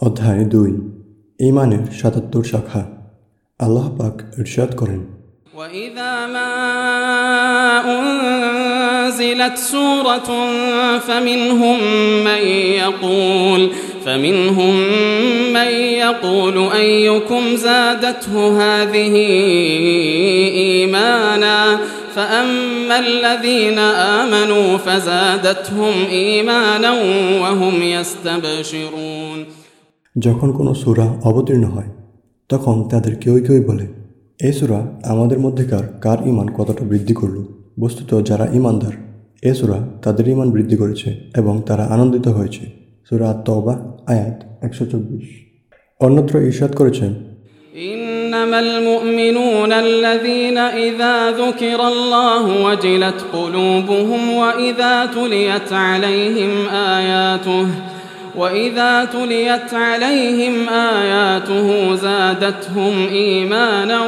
অধ্যায় দুই ইমানের সাতাত্তর শাখা আল্লাহ পাক ইরশাদ করেন وإذا ما أنزلت سورة فمنهم من يقول فمنهم من يقول أيكم زادته هذه إيمانا فأما الذين آمنوا فزادتهم إيمانا وهم يستبشرون যখন কোনো সূরা অবতীর্ণ হয় তখন তাদের কেউই কেউই বলে এই সূরা আমাদের মধ্যেকার কার ইমান কতটা বৃদ্ধি করল বস্তুত যারা ইমানদার এ সূরা তাদের ইমান বৃদ্ধি করেছে এবং তারা আনন্দিত হয়েছে সূরা তওবা আয়াত একশো চব্বিশ অন্যত্র ঈর্ষাদ করেছেন إنما المؤمنون الذين إذا ذكر الله وجلت قلوبهم وإذا تليت عليهم آياته وإذا تليت عليهم آياته زادتهم إيمانا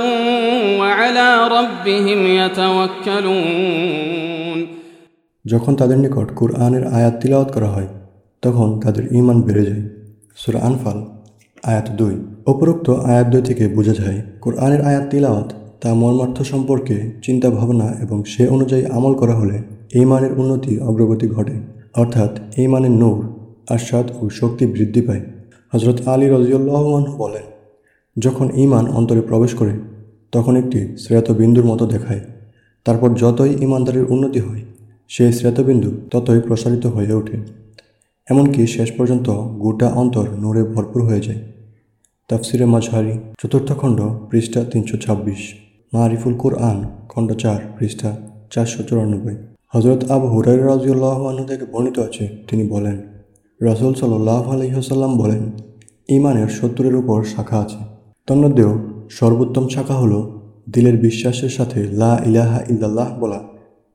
وعلى ربهم يتوكلون যখন তাদের নিকট কুরআনের আয়াত তিলাওয়াত করা হয় তখন তাদের ঈমান বেড়ে যায় সূরা আনফাল আয়াত দুই উপরোক্ত আয়াত দুই থেকে বোঝা যায় কোরআনের আয়াত তিলাওয়াত তা মর্মার্থ সম্পর্কে চিন্তা ভাবনা এবং সে অনুযায়ী আমল করা হলে এই মানের উন্নতি অগ্রগতি ঘটে অর্থাৎ এই মানের নূর আস্বাদ ও শক্তি বৃদ্ধি পায়। হজরত আলী রজিউল্লাহমান বলেন, যখন ঈমান অন্তরে প্রবেশ করে, তখন একটি শ্রেতবিন্দুর মতো দেখায়। তারপর যতই ইমানদারের উন্নতি হয় সেই শ্রেতবিন্দু ততই প্রসারিত হয়ে ওঠে। এমনকি শেষ পর্যন্ত গোটা অন্তর নূরে ভরপুর হয়ে যায়। তাফসিরে মাঝহারি চতুর্থ খণ্ড, পৃষ্ঠা তিনশো ছাব্বিশ, মারিফুল কুরআন, খণ্ড চার, পৃষ্ঠা চারশো চুরানব্বই। হজরত আবু হুরাই রাজিউল্লাহ আনহু থেকে বর্ণিত আছে। তিনি বলেন রসুল সাল্লাহ আলহিহাসাল্লাম বলেন ইমানের সত্তরের উপর শাখা আছে। তন্মধ্যেও সর্বোত্তম শাখা হলো দিলের বিশ্বাসের সাথে লা ইলাহা ইল্লাল্লাহ বলা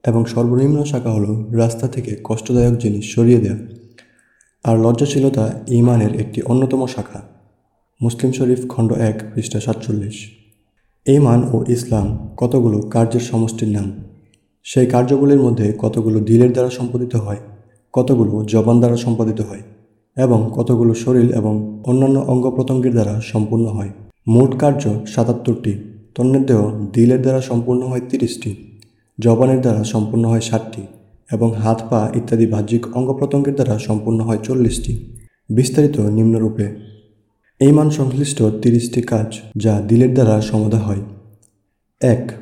এবং সর্বনিম্ন শাখা হলো রাস্তা থেকে কষ্টদায়ক জিনিস সরিয়ে দেওয়া আর লজ্জাশীলতা ইমানের একটি অন্যতম শাখা। মুসলিম শরীফ, খণ্ড এক, পৃষ্ঠা সাতচল্লিশ। ইমান ও ইসলাম কতগুলো কার্যের সমষ্টির নাম? সেই কার্যগুলির মধ্যে কতগুলো দিলের দ্বারা সম্পাদিত হয়? কতগুলো জবান দ্বারা সম্পাদিত হয় এবং কতগুলো শরীর এবং অন্যান্য অঙ্গ প্রত্যঙ্গের দ্বারা সম্পূর্ণ হয়। মোট কার্য সাতাত্তরটি। তন্মধ্যেও দিলের দ্বারা সম্পূর্ণ হয় তিরিশটি। জবানের দ্বারা সম্পূর্ণ হয় ষাটটি এবং হাত, পা ইত্যাদি বাহ্যিক অঙ্গ প্রত্যঙ্গের দ্বারা সম্পূর্ণ হয় চল্লিশটি। বিস্তারিত নিম্নরূপে। এই মান সংশ্লিষ্ট তিরিশটি কাজ যা দিলের দ্বারা সমাধা হয়। এক,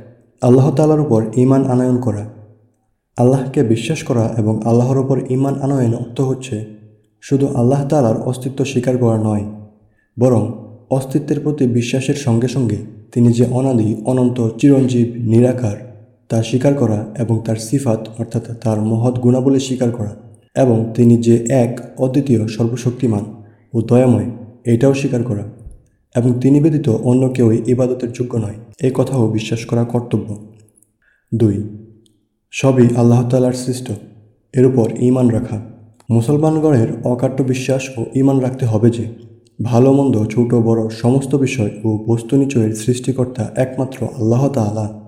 আল্লাহ তালার উপর ইমান আনায়ন করা। আল্লাহকে বিশ্বাস করা এবং আল্লাহর ওপর ইমান আনয়ন অর্থ হচ্ছে, শুধু আল্লাহ তালার অস্তিত্ব স্বীকার করা নয়, বরং অস্তিত্বের প্রতি বিশ্বাসের সঙ্গে সঙ্গে তিনি যে অনাদি, অনন্ত, চিরঞ্জীব, নিরাকার তা স্বীকার করা এবং তার সিফাত, অর্থাৎ তার মহৎ গুণাবলী স্বীকার করা, এবং তিনি যে এক, অদ্বিতীয়, সর্বশক্তিমান ও দয়াময়, এটাও স্বীকার করা, এবং তিনি ব্যতীত অন্য কেউই ইবাদতের যোগ্য নয় এই কথাও বিশ্বাস করা কর্তব্য। দুই সবই আল্লাহ তালার সৃষ্ট। এর উপর ইমান রাখা। মুসলমানগণের অকাট্য বিশ্বাস ও ইমান রাখতে হবে যে, ভালো মন্দ, ছোট, বড় সমস্ত বিষয় ও বস্তু নিচয়ের সৃষ্টিকর্তা একমাত্র আল্লাহ তালা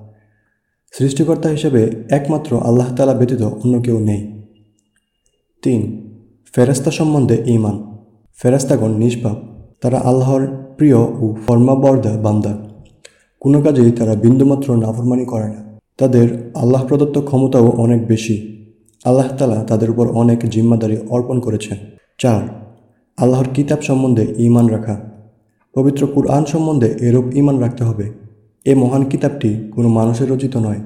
সৃষ্টিকর্তা হিসেবে একমাত্র আল্লাহ তালা ব্যতীত অন্য কেউ নেই। তিন ফেরাস্তা সম্বন্ধে ইমান ফেরাস্তাগণ নিষ্পাপ। তারা আল্লাহর প্রিয় ও ফর্মাবর্দা বান্দা। কোনো কাজেই তারা বিন্দুমাত্র নাফরমানি করে না। তাদের আল্লাহ প্রদত্ত ক্ষমতাও অনেক বেশি। আল্লাহ তালা তাদের উপর অনেক জিম্মাদারি অর্পণ করেছেন। চার, আল্লাহর কিতাব সম্বন্ধে ইমান রাখা। পবিত্র কুরআন সম্বন্ধে এরূপ ইমান রাখতে হবে। এ মহান কিতাবটি কোনো মানুষের রচিত নয়,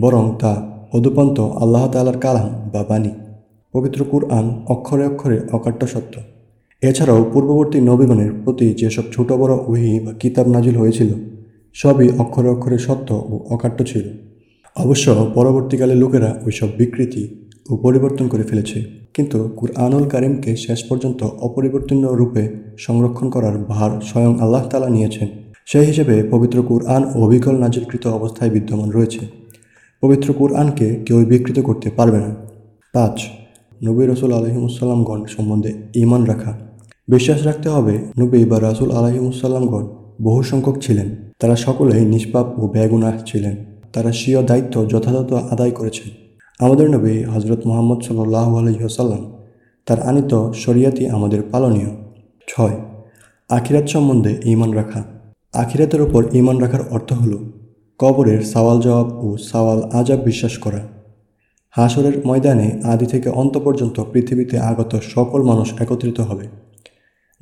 বরং তা অদুপন্ত আল্লাহ তালার কালাম বা বাণী। পবিত্র কুরআন অক্ষরে অক্ষরে অকাট্য সত্য। এছাড়াও পূর্ববর্তী নবীগণের প্রতি যেসব ছোট বড় উহি বা কিতাব নাজিল হয়েছিল, সবই অক্ষরে অক্ষরে সত্য ও অকাট্য ছিল। অবশ্য পরবর্তীকালে লোকেরা ওইসব বিকৃতি ও পরিবর্তন করে ফেলেছে। কিন্তু কুরআনুল কারিমকে শেষ পর্যন্ত অপরিবর্তনীয় রূপে সংরক্ষণ করার ভার স্বয়ং আল্লাহ তালা নিয়েছেন। সেই হিসেবে পবিত্র কুরআন অবিকল নাজিলকৃত অবস্থায় বিদ্যমান রয়েছে। পবিত্র কুরআনকে কেউ বিকৃত করতে পারবে না। পাঁচ, নবী রসুল আলহিমুসাল্লামগণ সম্বন্ধে ইমান রাখা। বিশ্বাস রাখতে হবে, নবী বা রাসুল আলহিমুসাল্লামগণ বহু সংখ্যক ছিলেন। তারা সকলেই নিষ্পাপ ও বেগুনাহ ছিলেন। তারা স্বীয় দায়িত্ব যথাযথ আদায় করেছে। আমাদের নবী হজরত মোহাম্মদ সাল্লাহ আলহিহাসাল্লাম তার আনিত শরিয়াতি আমাদের পালনীয়। ছয়, আখিরাত সম্বন্ধে ঈমান রাখা। আখিরাতের ওপর ঈমান রাখার অর্থ হল কবরের সওয়াল জবাব ও সওয়াল আজাব বিশ্বাস করা। হাসরের ময়দানে আদি থেকে অন্ত পর্যন্ত পৃথিবীতে আগত সকল মানুষ একত্রিত হবে।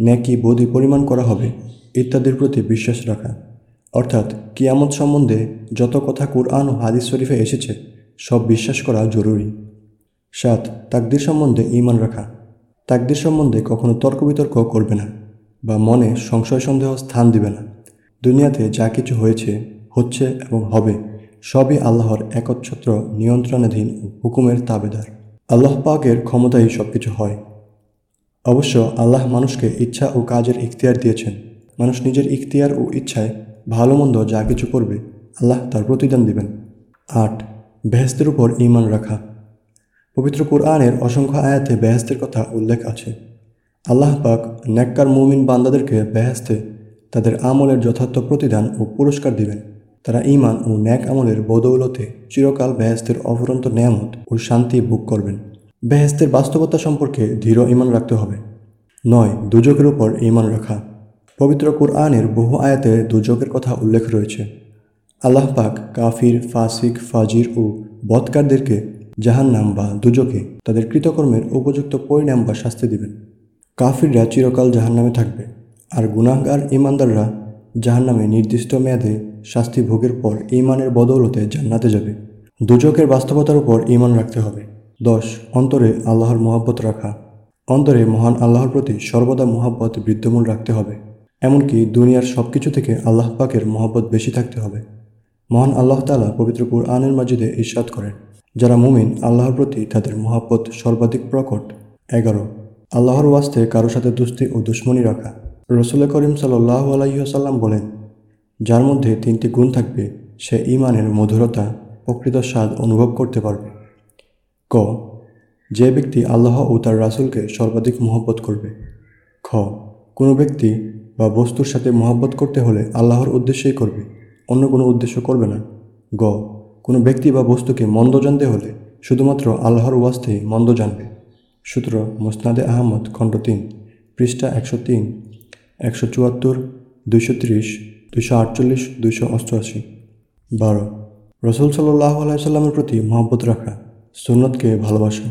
নেকি বদি পরিমাণ করা হবে ইত্যাদির প্রতি বিশ্বাস রাখা। অর্থাৎ কিয়ামত সম্বন্ধে যত কথা কুরআন ও হাদিস শরীফে এসেছে, সব বিশ্বাস করা জরুরি। সাত, তাকদির সম্বন্ধে ইমান রাখা। তাকদির সম্বন্ধে কখনো তর্ক বিতর্ক করবে না বা মনে সংশয় সন্দেহ স্থান দিবে না। দুনিয়াতে যা কিছু হয়েছে, হচ্ছে এবং হবে, সবই আল্লাহর একচ্ছত্র নিয়ন্ত্রণাধীন হুকুমের তাবেদার। আল্লাহ পাকের ক্ষমতায় সব কিছু হয়। অবশ্য আল্লাহ মানুষকে ইচ্ছা ও কাজের ইখতিয়ার দিয়েছেন। মানুষ নিজের ইখতিয়ার ও ইচ্ছায় ভালো মন্দ যা কিছু করবে, আল্লাহ তার প্রতিদান দিবেন। আট বেহেস্তের উপর ঈমান রাখা। পবিত্র কোরআনের অসংখ্য আয়াতে বেহেস্তের কথা উল্লেখ আছে। আল্লাহ পাক ন্যাক্কার মুমিন বান্দাদেরকে বেহেস্তে তাদের আমলের যথার্থ প্রতিদান ও পুরস্কার দিবেন। তারা ঈমান ও ন্যাক আমলের বদৌলতে চিরকাল বেহেস্তের অফুরন্ত নেয়ামত ও শান্তি ভোগ করবেন। বেহেস্তের বাস্তবতা সম্পর্কে দৃঢ় ঈমান রাখতে হবে। নয়, দুজকের উপর ঈমান রাখা। পবিত্র কোরআনের বহু আয়াতে দুজকের কথা উল্লেখ রয়েছে। আল্লাহ পাক কাফির, ফাসিক, ফাজির ও বৎকারদেরকে জাহান্নাম বা দুজকে তাদের কৃতকর্মের উপযুক্ত পরিণাম বা শাস্তি দিবেন। কাফিররা চিরকাল জাহান্নামে থাকবে আর গুনাহগার ইমানদাররা জাহান্নামে নির্দিষ্ট মেয়াদে শাস্তি ভোগের পর ইমানের বদৌলতে জান্নাতে যাবে। দুজকের বাস্তবতার উপর ইমান রাখতে হবে। দশ, অন্তরে আল্লাহর মহাব্বত রাখা। অন্তরে মহান আল্লাহর প্রতি সর্বদা মহাব্বত বিদ্যমান রাখতে হবে। এমনকি দুনিয়ার সব কিছু থেকে আল্লাহ পাকের মোহাব্বত বেশি থাকতে হবে। মহান আল্লাহ তালা পবিত্র কুরআনের মাজিদে ইরশাদ করেন, যারা মুমিন, আল্লাহর প্রতি তাদের মোহাব্বত সর্বাধিক প্রকট। এগারো, আল্লাহর ওয়াস্তে কারও সাথে দুস্তি ও দুশ্মনী রাখা। রসুল করিম সাল্লাহ আলাইসাল্লাম বলেন, যার মধ্যে তিনটি গুণ থাকবে, সে ইমানের মধুরতা, প্রকৃত স্বাদ অনুভব করতে পারবে। ক, যে ব্যক্তি আল্লাহ ও তার রাসূলকে সর্বাধিক মহব্বত করবে। খ, কোনো ব্যক্তি বা বস্তুর সাথে মহব্বত করতে হলে আল্লাহর উদ্দেশ্যেই করবে। অন্য কোনো উদ্দেশ্য করবে না। গ, কোনো ব্যক্তি বা বস্তুকে মন্দ জানতে হলে শুধুমাত্র আল্লাহর ওয়াস্তেই মন্দ জানবে। সূত্র মোসনাদে আহমদ, খণ্ড তিন, পৃষ্ঠা একশো তিন, একশো চুয়াত্তর, দুইশো তিরিশ, দুইশো আটচল্লিশ, দুইশো অষ্টআশি। বারো, রসুল সাল্লাহ আলাইসাল্লামের প্রতি মহব্বত রাখা সুন্নতকে ভালোবাসা।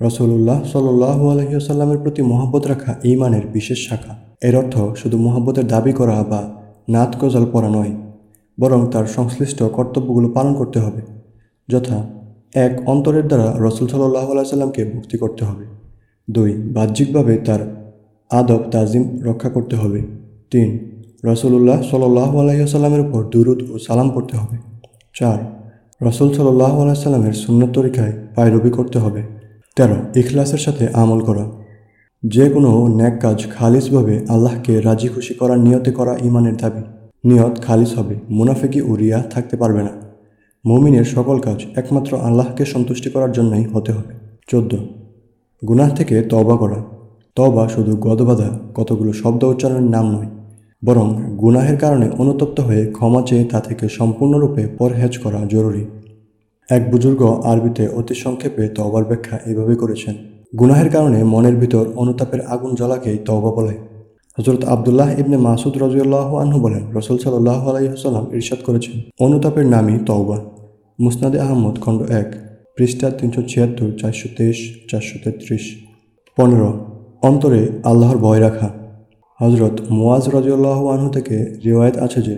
রসুল্লাহ সাল্লাহ আলহিউসাল্লামের প্রতি মহব্বত রাখা ইমানের বিশেষ শাখা। এর অর্থ শুধু মহব্বতের দাবি করা বা নাত গজল পড়া নয়, বরং তার সংশ্লিষ্ট কর্তব্যগুলো পালন করতে হবে, যথা এক অন্তরের দ্বারা রসুল সাল্লাহ আলাইসাল্লামকে ভক্তি করতে হবে। দুই, বাহ্যিকভাবে তার আদব তাজিম রক্ষা করতে হবে। তিন রসুল্লাহ সাল্লাহ আলাইসাল্লামের উপর দুরুদ ও সালাম করতে হবে। চার, রসুল সাল্লাহ আলাইসাল্লামের সুন্নত তরিকায় পায়রবি করতে হবে। তেরো, ইখলাসের সাথে আমল করা। যে কোনো ন্যাক কাজ খালিসভাবে আল্লাহকে রাজি খুশি করার নিয়তে করা ইমানের দাবি। নিয়ত খালিস হবে মুনাফেকি ও রিয়া থাকতে পারবে না। মমিনের সকল কাজ একমাত্র আল্লাহকে সন্তুষ্টি করার জন্যই হতে হবে। চোদ্দ। গুনাহ থেকে তবা করা। তবা শুধু গদবাধা, কতগুলো শব্দ উচ্চারণের নাম নয়, বরং গুনাহের কারণে অনুতপ্ত হয়ে ক্ষমা চেয়ে তা থেকে সম্পূর্ণরূপে পরহেজ করা জরুরি। এক বুজুর্গ আরবিতে অতি সংক্ষেপে তওবার ব্যাখ্যা এভাবে করেছেন গুনাহের কারণে মনের ভিতর অনুতাপের আগুন জ্বলাকেই তওবা বলে। হজরত আবদুল্লাহ ইবনে মাসুদ রাজিউল্লাহ আনহু বলেন, রসুল সাল্লাহ আলাইসাল্লাম ইরশাদ করেছেন, অনুতাপের নামই তওবা। মুসনাদে আহমদ, খণ্ড এক, পৃষ্ঠা তিনশো ছিয়াত্তর, চারশো তেইশ, চারশো তেত্রিশ। পনেরো, অন্তরে আল্লাহর ভয় রাখা। হজরত মুয়াজ রাজিউল্লাহ আনহু থেকে রিওয়ায়ত আছে যে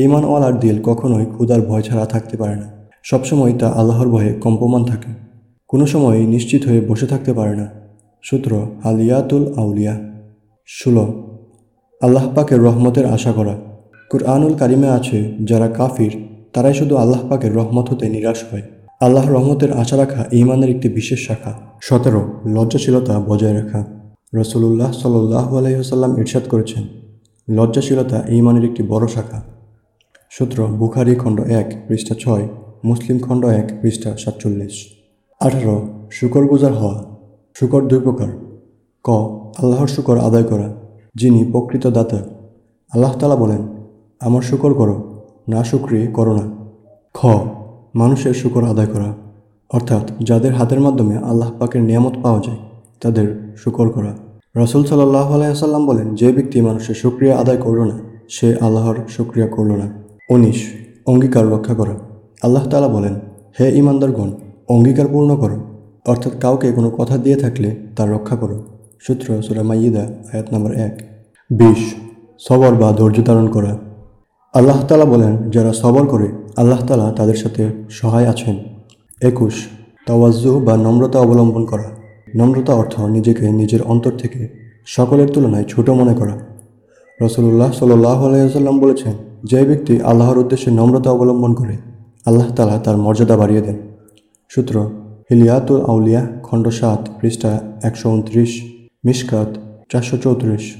ইমানওয়ালার দিল কখনোই ক্ষুদার ভয় ছাড়া থাকতে পারে না। সবসময় তা আল্লাহর ভয়ে কম্পমান থাকে। কোনো সময় নিশ্চিত হয়ে বসে থাকতে পারে না। সূত্র আলিয়াতুল আউলিয়া। ষোলো। আল্লাহ পাকের রহমতের আশা করা। কুরআনুল কারিমে আছে, যারা কাফির, তারাই শুধু আল্লাহ পাকের রহমত হতে নিরাশ হয়। আল্লাহ রহমতের আশা রাখা ইমানের একটি বিশেষ শাখা। সতেরো। লজ্জাশীলতা বজায় রাখা। রসুল্লাহ সাল্লাহ আলহিহাল্লাম ইরশাদ করেছেন, লজ্জাশীলতা ইমানের একটি বড় শাখা। সূত্র বুখারি খণ্ড এক পৃষ্ঠা ছয়, মুসলিম খণ্ড এক পৃষ্ঠা সাতচল্লিশ। আঠারো, শুকর গুজার হওয়া, শুকর দুই প্রকার। ক, আল্লাহর শুকর আদায় করা, যিনি প্রকৃত দাতা। আল্লাহ তালা বলেন, আমার শুকর করো, না শুক্রি করো না। খ, মানুষের শুকর আদায় করা, অর্থাৎ যাদের হাতের মাধ্যমে আল্লাহ পাকের নিয়ামত পাওয়া যায়, তাদের শুকর করা। রসুল সাল্লাহ আলাইসাল্লাম বলেন, যে ব্যক্তি মানুষের সুক্রিয়া আদায় করল না, সে আল্লাহর সুক্রিয়া করল না। উনিশ, অঙ্গীকার রক্ষা করা। আল্লাহ তালা বলেন, হে ইমানদারগণ অঙ্গীকার পূর্ণ করো, অর্থাৎ কাউকে কোনো কথা দিয়ে থাকলে তার রক্ষা করো। সূত্র সুরা মাইয়িদা, আয়াত নম্বর এক। বিশ, সবর বা ধৈর্য ধারণ করা। আল্লাহ তালা বলেন, যারা সবর করে, আল্লাহ তালা তাদের সাথে সহায় আছেন। একুশ, তাওয়াজ্জু বা নম্রতা অবলম্বন করা। নম্রতা অর্থ নিজেকে নিজের অন্তর থেকে সকলের তুলনায় ছোট মনে করা। রসুল্লাহ সাল্লাহ আলাইসাল্লাম বলেছেন, যে ব্যক্তি আল্লাহর উদ্দেশ্যে নম্রতা অবলম্বন করে, আল্লাহ তালা তার মর্যাদা বাড়িয়ে দেন। সূত্র, হিলিয়াতুল আউলিয়া, খণ্ড সাত, পৃষ্ঠা একশো উনত্রিশ মিসকাত চারশো চৌত্রিশ।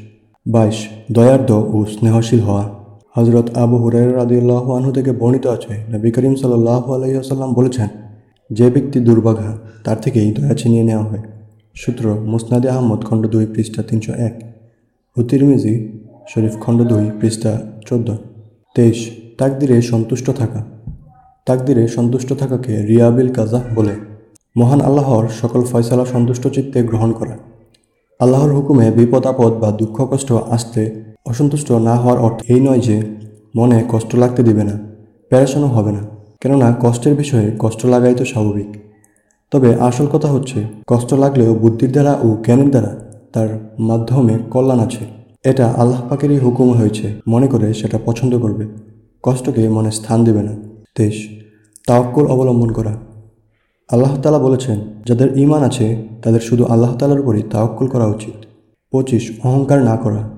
বাইশ দয়ার্দ ও স্নেহশীল হওয়া। হজরত আবু হুরাই রাদিউল্লাহ আনহু থেকে বর্ণিত আছে, নবী করিম সাল্লাহ আলাইসাল্লাম বলেছেন, যে ব্যক্তি দুর্ভাগা, তার থেকেই দয়া ছিনিয়ে নেওয়া হয়। সূত্র, মুসনাদে আহমদ, খণ্ড দুই, পৃষ্ঠা তিনশো এক। হুতিরমিজি শরীফ, খণ্ড দুই, পৃষ্ঠা চোদ্দ। তেইশ, তাকদিরে সন্তুষ্ট থাকা। তাকদিরে সন্তুষ্ট থাকাকে রিয়াবিল কাজা বলে। মহান আল্লাহর সকল ফয়সালা সন্তুষ্ট চিত্তে গ্রহণ করা আল্লাহর হুকুমে বিপদ, আপদ বা দুঃখ, কষ্ট, আসতে অসন্তুষ্ট না হওয়ার অর্থ এই নয় যে মনে কষ্ট লাগতে দিবে না প্যারাশানো হবে না। কেননা কষ্টের বিষয়ে কষ্ট লাগাই তো স্বাভাবিক। তবে আসল কথা হচ্ছে, কষ্ট লাগলেও বুদ্ধির দ্বারা ও জ্ঞানের দ্বারা তার মাধ্যমে কল্যাণ আছে। এটা আল্লাহ পাকেরই হুকুম হয়েছে, মনে করে সেটা পছন্দ করবে। কষ্টকে মনে স্থান দেবে না। তেইশ তাওয়াক্কুল অবলম্বন করা। আল্লাহ তালা বলেছেন, যাদের ইমান আছে, তাদের শুধু আল্লাহ তালার উপরই তাওয়াক্কুল করা উচিত। পঁচিশ, অহংকার না করা।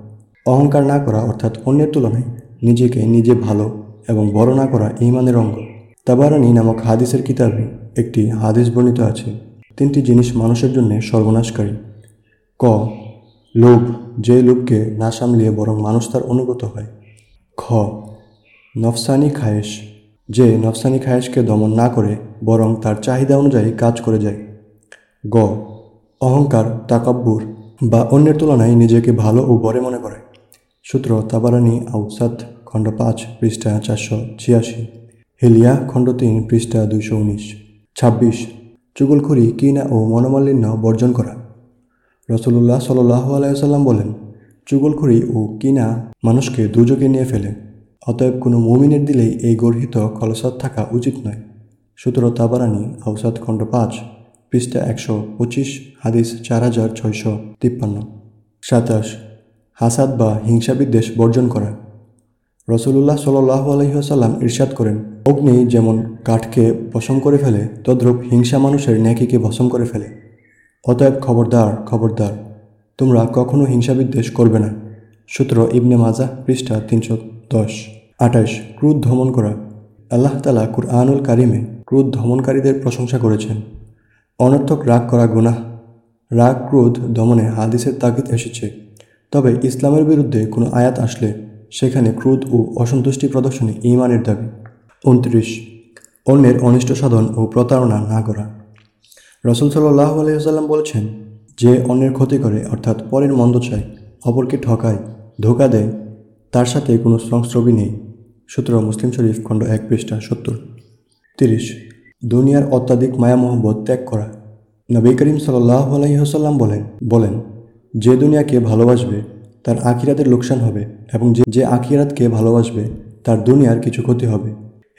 অহংকার না করা অর্থাৎ অন্যের তুলনায় নিজেকে নিজে ভালো এবং বড় না করা ইমানের অঙ্গ। তাবারানি নামক হাদিসের কিতাবে একটি হাদিস বর্ণিত আছে। তিনটি জিনিস মানুষের জন্য সর্বনাশকারী। ক, লোভ। যে লোভকে না সামলিয়ে বরং মানুষ তার অনুগত হয়। খ, নফসানি খায়েশ। যে নফসানি খায়েশকে দমন না করে বরং তার চাহিদা অনুযায়ী কাজ করে যায়। গ. অহংকার, তাকাব্বুর বা অন্যের তুলনায় নিজেকে ভালো ও বড়ে মনে করে। সূত্র তাবারানি আউসাদ খণ্ড পাঁচ, পৃষ্ঠা চারশো ছিয়াশি। হেলিয়া, খণ্ড তিন, পৃষ্ঠা দুইশো উনিশ। ছাব্বিশ। চুগলখড়ি, কিনা ও মনোমালিন্য বর্জন করা। রসুল্লাহ সাল্লাহ আলাইসাল্লাম বলেন, চুগলখড়ি ও কিনা মানুষকে দুযোগে নিয়ে ফেলে। অতএব কোনো মুমিনের দিলেই এই গর্হিত কলসাদ থাকা উচিত নয়। সূত্র তাবারানি আউসাদ খণ্ড পাঁচ, পৃষ্ঠা একশো পঁচিশ, হাদিস চার হাজার ছয়শো তিপ্পান্ন। সাতাশ, হাসাদ বা হিংসা বিদ্বেষ বর্জন করা। রসুল্লাহ সাল্লাহ আলহিহাসাল্লাম ইরশাদ করেন, অগ্নি যেমন কাঠকে ভসম করে ফেলে, তদ্রূপ হিংসা মানুষের ন্যাকিকে ভসম করে ফেলে। অতএব খবরদার খবরদার, তোমরা কখনো হিংসা বিদ্বেষ করবে না। সূত্র ইবনে মাজা পৃষ্ঠা তিনশো দশ। আঠাশ ক্রুদ ধমন করা। আল্লাহ তালা কুরআনুল কারিমে ক্রুদ ধমনকারীদের প্রশংসা করেছেন। অনর্থক রাগ করা গুনাহ, রাগ, ক্রোধ দমনে হাদিসের তাগিদ এসেছে। তবে ইসলামের বিরুদ্ধে কোনো আয়াত আসলে সেখানে ক্রোধ ও অসন্তুষ্টি প্রদর্শনে ইমানের দাবি। উনত্রিশ, অন্যের অনিষ্ট সাধন ও প্রতারণা না করা। রসুল সাল্লাহ আলহিহাল্লাম বলছেন, যে অন্যের ক্ষতি করে, অর্থাৎ পরের মন্দ চায়, অপরকে ঠকায়, ধোকা দেয়, তার সাথে কোনো সংস্রবই নেই। সূত্র মুসলিম শরীফ খণ্ড এক, পৃষ্ঠা সত্তর। তিরিশ, দুনিয়ার অত্যাধিক মায়া মোহব্বত ত্যাগ করা। নবী করিম সাল্লাহ আলহিহাসাল্লাম বলেন বলেন, যে দুনিয়াকে ভালোবাসবে, তার আখিরাতের লোকসান হবে এবং যে যে আখিরাতকে ভালোবাসবে, তার দুনিয়ার কিছু ক্ষতি হবে।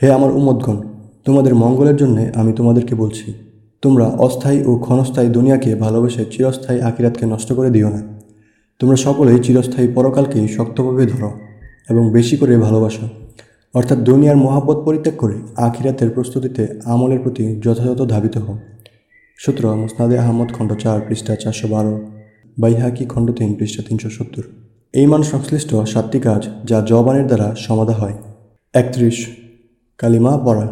হে আমার উম্মতগণ, তোমাদের মঙ্গলের জন্যে আমি তোমাদেরকে বলছি, তোমরা অস্থায়ী ও ক্ষণস্থায়ী দুনিয়াকে ভালোবেসে চিরস্থায়ী আখিরাতকে নষ্ট করে দিও না। তোমরা সকলেই চিরস্থায়ী পরকালকেই শক্তভাবে ধরো এবং বেশি করে ভালোবাসো। অর্থাৎ দুনিয়ার মহাব্বত পরিত্যাগ করে আখিরাতের প্রস্তুতিতে আমলের প্রতি যথাযথ ধাবিত হও। সূত্র মুসনাদে আহমদ, খণ্ড চার, পৃষ্ঠা চারশো বারো, বাইহাকি, খণ্ড তিন, পৃষ্ঠা তিনশো সত্তর। এই মান সংশ্লিষ্ট সাতটি কাজ যা জবানের দ্বারা সমাধা হয়। একত্রিশ, কালিমা পড়া।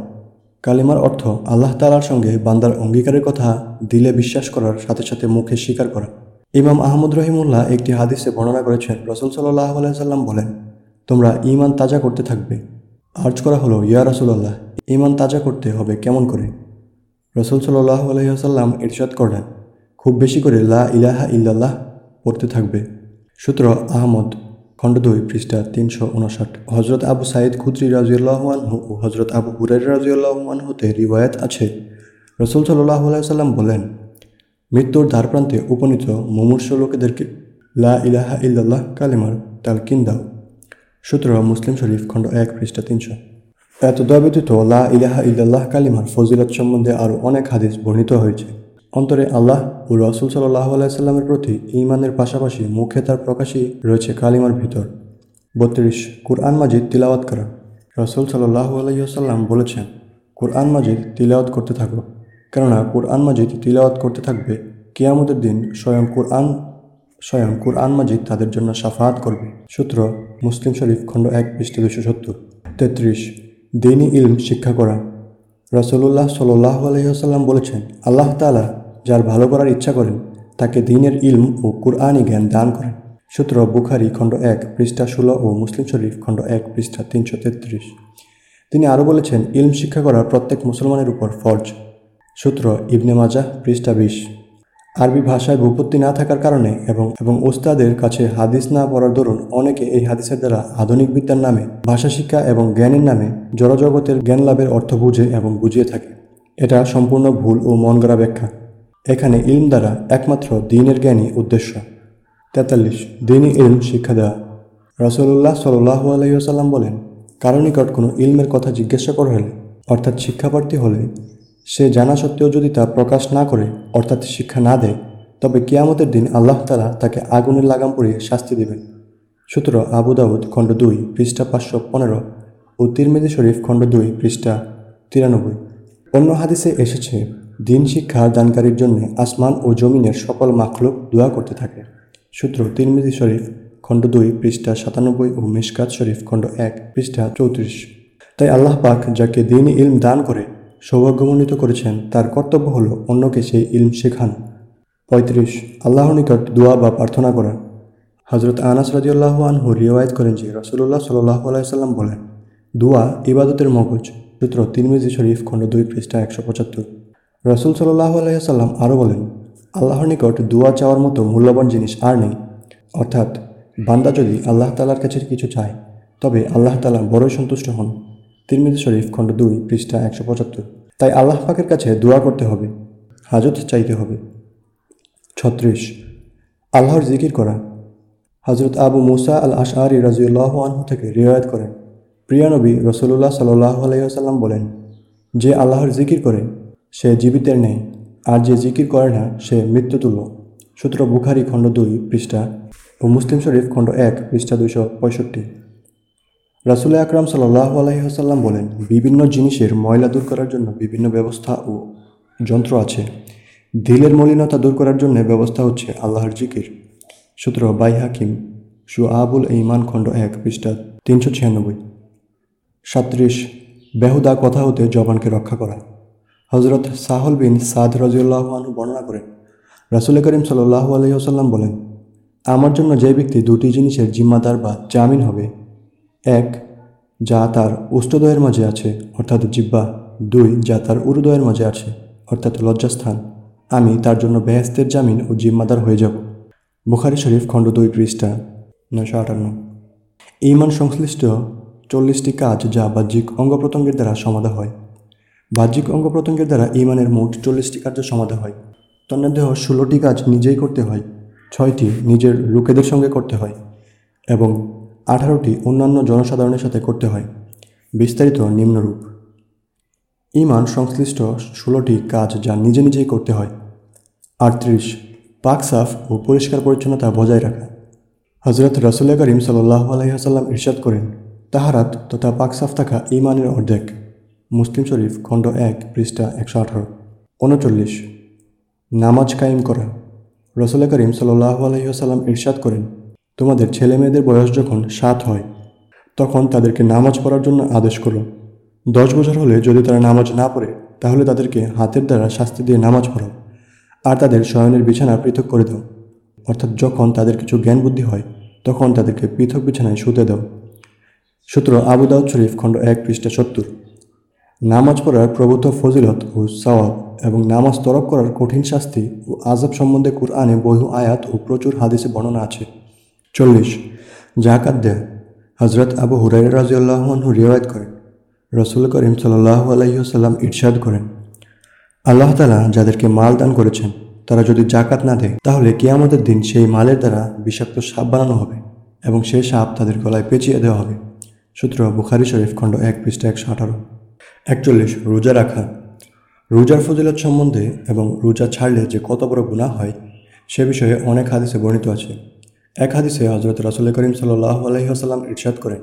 কালিমার অর্থ আল্লাহ তালার সঙ্গে বান্দার অঙ্গীকারের কথা দিলে বিশ্বাস করার সাথে সাথে মুখে স্বীকার করা। ইমাম আহমদ রহিমুল্লাহ একটি হাদিসে বর্ণনা করেছেন, রসুল সাল্লাহ আলাইসাল্লাম বলেন, তোমরা ইমান তাজা করতে থাকবে আর্জ করা হলো, ইয়া রসুল্লাহ ইমান তাজা করতে হবে কেমন করে? রসুল সাল্লাহ আলহিহাসাল্লাম ইরশাদ করলেন, খুব বেশি করে লা ইলাহা ইল্লাল্লাহ পড়তে থাকবে। সূত্র আহমদ, খণ্ড দুই, পৃষ্ঠা তিনশো উনষাট। হজরত আবু সাইদ খুদ্রি রাজিউল্লাহমানহু ও হজরত আবু হুরাই রাজিউল্লাহমানহুতে রিওয়ায়াত আছে। রসুল সাল্লাহ আলাইসাল্লাম বলেন, মৃত্যুর দ্বারপ্রান্তে উপনীত মুমূর্ষ লোকেদেরকে লা ইলাহা ইল্লাল্লাহ কালিমার তালকিন দাও। সতেরো মুসলিম শরীফ, খণ্ড এক, পৃষ্ঠা তিনশো। এত ব্যতীত লা ইলাহা ইল্লাল্লাহ কালিমার ফজিলত সম্বন্ধে আরও অনেক হাদিস বর্ণিত হয়েছে। অন্তরে আল্লাহ ও রসুল সাল্লাহ আলাইসাল্লামের প্রতি ইমানের পাশাপাশি মুখে তার প্রকাশই রয়েছে কালিমার ভিতর। বত্রিশ, কুরআন মাজিদ তিলাওয়াত করা। রসুল সাল্লাহ আলাইসাল্লাম বলেছেন, কুরআন মাজিদ তিলাওয়াত করতে থাকো। কেননা কুরআন মাজিদ তিলাওয়াত করতে থাকবে কিয়ামতের দিন স্বয়ং কুরআন স্বয়ং কুরআন মাজিদ তাদের জন্য সাফাত করবে। সূত্র মুসলিম শরীফ খণ্ড এক, পৃষ্ঠ দুশো সত্তর। তেত্রিশ দিনই ইলম, শিক্ষা করা। রসুল্লাহ সাল্লাহ আলহিহাসাল্লাম বলেছেন, আল্লাহ তালা যার ভালো করার ইচ্ছা করেন, তাকে দিনের ইলম ও কুরআনি জ্ঞান দান করেন। সূত্র বুখারি খণ্ড এক, পৃষ্ঠা ষোলো ও মুসলিম শরীফ খণ্ড এক, পৃষ্ঠা তিনশো তেত্রিশ। তিনি আরও বলেছেন, ইলম শিক্ষা করা প্রত্যেক মুসলমানের উপর ফরজ। সূত্র ইবনে মাজাহ, পৃষ্ঠা বিশ। আরবি ভাষায় ভূপত্তি না থাকার কারণে এবং এবং ওস্তাদের কাছে হাদিস না পড়ার দরুন অনেকে এই হাদিসের দ্বারা আধুনিক বিদ্যার নামে ভাষা শিক্ষা এবং জ্ঞানের নামে জড়জগতের জ্ঞান লাভের অর্থ বুঝে এবং বুঝিয়ে থাকে। এটা সম্পূর্ণ ভুল ও মন গড়া ব্যাখ্যা। এখানে ইলম দ্বারা একমাত্র দিনের জ্ঞানই উদ্দেশ্য। তেতাল্লিশ দিনই ইলম শিক্ষা দেওয়া। রসল্লাহ সাল্লাহু আলহিহাসাল্লাম বলেন, কারও নিকট কোনো ইলমের কথা জিজ্ঞাসা করা হলে, অর্থাৎ শিক্ষাপ্রার্থী হলে সে জানা সত্ত্বেও যদি তা প্রকাশ না করে, অর্থাৎ শিক্ষা না দেয়, তবে কিয়ামতের দিন আল্লাহ তালা তাকে আগুনের লাগাম পরিয়ে শাস্তি দেবেন। সূত্র আবু দাউদ, খণ্ড দুই, পৃষ্ঠা পাঁচশো পনেরো ও তিরমিজি শরীফ, খণ্ড দুই, পৃষ্ঠা তিরানব্বই। অন্য হাদিসে এসেছে, দিন শিক্ষা দানকারীর জন্য আসমান ও জমিনের সকল মাখলুক দোয়া করতে থাকে। সূত্র তিরমিজি শরীফ, খণ্ড দুই, পৃষ্ঠা সাতানব্বই ও মিসকাত শরীফ, খণ্ড এক, পৃষ্ঠা চৌত্রিশ। তাই আল্লাহ পাক যাকে দিন ইলম দান করে সৌভাগ্যমণ্ডিত করেছেন, তার কর্তব্য হলো অন্যকে সেই ইলম শেখান। পঁয়ত্রিশ, আল্লাহর নিকট দোয়া বা প্রার্থনা করা হজরত আনাস রাজিউল্লাহ আনহু রিওয়ায়ত করেন যে রসুল্লাহ সাল্লাহ আলাইসাল্লাম বলেন, দোয়া, ইবাদতের মগজ, সূত্র তিরমিজি শরীফ, খণ্ড দুই, পৃষ্ঠা একশো পঁচাত্তর। রসুল সাল্লাহ আলাইসাল্লাম আরও বলেন, আল্লাহর নিকট দোয়া চাওয়ার মতো মূল্যবান জিনিস আর নেই। অর্থাৎ, বান্দা যদি আল্লাহ তালার কাছে কিছু চায়, তবে আল্লাহ তালা বড়ই সন্তুষ্ট হন। তিরমিজি শরীফ, খণ্ড দুই, পৃষ্ঠা একশো পঁচাত্তর। তাই আল্লাহ পাকের কাছে দোয়া করতে হবে, হাজত চাইতে হবে। ছত্রিশ, আল্লাহর জিকির করা। হজরত আবু মুসা আল আশআরি রাজিউল্লাহ আনহু থেকে রিওয়ায়ত করেন। প্রিয়ানবী রসুল্লাহ সাল্লাহ আলাইসাল্লাম বলেন, যে আল্লাহর জিকির করে, সে জীবিতের নেই, আর যে জিকির করে না, সে মৃত্যুতুল্য। সূত্র বুখারি, খণ্ড দুই, পৃষ্ঠা ও মুসলিম শরীফ, খণ্ড এক, পৃষ্ঠা দুইশো পঁয়ষট্টি। রাসুল আকরাম সাল্লাহ আলহিহাসাল্লাম বলেন, বিভিন্ন জিনিসের ময়লা দূর করার জন্য বিভিন্ন ব্যবস্থা ও যন্ত্র আছে। দিলের মলিনতা দূর করার জন্য ব্যবস্থা হচ্ছে আল্লাহর জিকির। সূত্র বাই হাকিম সু আবুল ইমান খণ্ড এক, পৃষ্ঠা তিনশো ছিয়ানব্বই। সাত্রিশ বেহুদা কথা হতে জবানকে রক্ষা করা। হজরত সাহল বিন সাদ রাজিউল্লাহ আনহু বর্ণনা করেন, রাসুল করিম সাল্লাহ আলহিহাসাল্লাম বলেন, আমার জন্য যে ব্যক্তি দুটি জিনিসের জিম্মাদার বা জামিন হবে এক, যা তার উষ্ঠদয়ের মাঝে আছে, অর্থাৎ জিব্বা দুই, যা তার উরুদয়ের মাঝে আছে, অর্থাৎ লজ্জাস্থান। আমি তার জন্য বেহেস্তের জামিন ও জিম্মাদার হয়ে যাব। বুখারি শরীফ, খণ্ড দুই, পৃষ্ঠা নয়শো আটান্ন। ইমান সংশ্লিষ্ট চল্লিশটি কাজ যা বাহ্যিক অঙ্গ প্রত্যঙ্গের দ্বারা সমাধা হয়। বাহ্যিক অঙ্গ প্রত্যঙ্গের দ্বারা ইমানের মোট চল্লিশটি কার্য সমাধা হয়। তন্মধ্যে ষোলোটি কাজ নিজেই করতে হয়, ছয়টি নিজের লোকেদের সঙ্গে করতে হয় এবং আঠারোটি অন্যান্য জনসাধারণের সাথে করতে হয়। বিস্তারিত নিম্নরূপ। ইমান সংশ্লিষ্ট ষোলোটি কাজ যা নিজে নিজেই করতে হয়। আটত্রিশ, পাক সাফ ও পরিষ্কার পরিচ্ছন্নতা বজায় রাখা। হজরত রসুল্লা করিম সাল্লাহ আলহিহাসাল্লাম ইরশাদ করেন, তাহারাত তথা পাক সাফ থাকা ইমানের অর্ধেক। মুসলিম শরীফ, খণ্ড এক, পৃষ্ঠা একশো আঠারো। উনচল্লিশ, নামাজ কায়েম করা। রসুল্লা করিম সাল্লাহ আলহিহাসাল্লাম ইরশাদ করেন তোমাদের ছেলে মেয়েদের বয়স যখন সাত হয়, তখন তাদেরকে নামাজ পড়ার জন্য আদেশ করো। দশ বছর হলে যদি তারা নামাজ না পড়ে, তাহলে তাদেরকে হাতের দ্বারা শাস্তি দিয়ে নামাজ পড়ো আর তাদের শয়নের বিছানা পৃথক করে দাও। অর্থাৎ যখন তাদের কিছু জ্ঞান বুদ্ধি হয়, তখন তাদেরকে পৃথক বিছানায় শুতে দাও। সূত্র আবু দাউদ শরীফ, খণ্ড এক, পৃষ্ঠা সত্তর। নামাজ পড়ার প্রভূত ফজিলত ও সওয়াব এবং নামাজ তরক করার কঠিন শাস্তি ও আজাব সম্বন্ধে কুরআনে বহু আয়াত ও প্রচুর হাদিসে বর্ণনা আছে। চল্লিশ। জাকাত দেয়া। হজরত আবু হুরাই রাজিউল্লাহনহু রিওয়ায়ত করেন। রসুল করিম সাল্লাহ আলহিহসাল্লাম ইরশাদ করেন। আল্লাহ তালা যাদেরকে মাল দান করেছেন, তারা যদি জাকাত না দেয়, তাহলে কিয়ামতের দিন সেই মালের দ্বারা বিষাক্ত সাপ বানানো হবে এবং সেই সাপ তাদের গলায় পেঁচিয়ে দেওয়া হবে। সূত্র বুখারি শরীফ খণ্ড এক পৃষ্ঠা একশো আঠারো। একচল্লিশ, রোজা রাখা। রোজার ফজিলত সম্বন্ধে এবং রোজা ছাড়লে যে কত বড় গুণা হয়, সে বিষয়ে অনেক হাদিসে বর্ণিত আছে। এক হাদিসে হজরত রাসুল করিম সাল্লাহ আলহিহাসাল্লাম ইরশাদ করেন,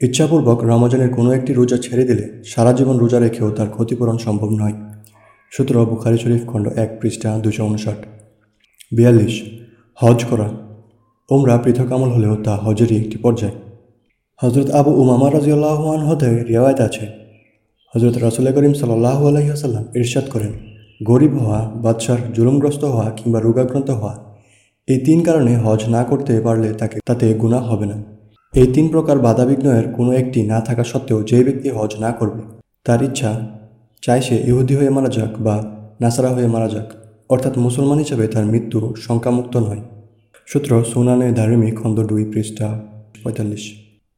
ইচ্ছাপূর্বক রমজানের কোনো একটি রোজা ছেড়ে দিলে সারা জীবন রোজা রেখেও তার ক্ষতিপূরণ সম্ভব নয়। সূত্র বুখারি শরীফ খণ্ড এক পৃষ্ঠা দুশো উনষাট। বিয়াল্লিশ, হজ করা। ওমরা পৃথক আমল হলেও তা হজেরই একটি পর্যায়। হজরত আবু উমামা রাজিউল্লাহন হতে রেওয়ায়ত আছে। হজরত রাসুল করিম সাল্লাহ আলহিহাসাল্লাম ইরশাদ করেন, গরিব হওয়া বাদশার জুলুমগ্রস্ত হওয়া কিংবা রোগাক্রান্ত হওয়া এই তিন কারণে হজ না করতে পারলে তাকে, তাতে গুণা হবে না। এই তিন প্রকার বাধাবিঘ্নের কোনো একটি না থাকা সত্ত্বেও যে ব্যক্তি হজ না করবে, তার ইচ্ছা চায় সে ইহুদি হয়ে মারা যাক বা নাসারা হয়ে মারা যাক, অর্থাৎ মুসলমান হিসাবে তার মৃত্যু শঙ্কামুক্ত নয়। সূত্র সুনানে ধারিমি খন্দ দুই, পৃষ্ঠা পঁয়তাল্লিশ।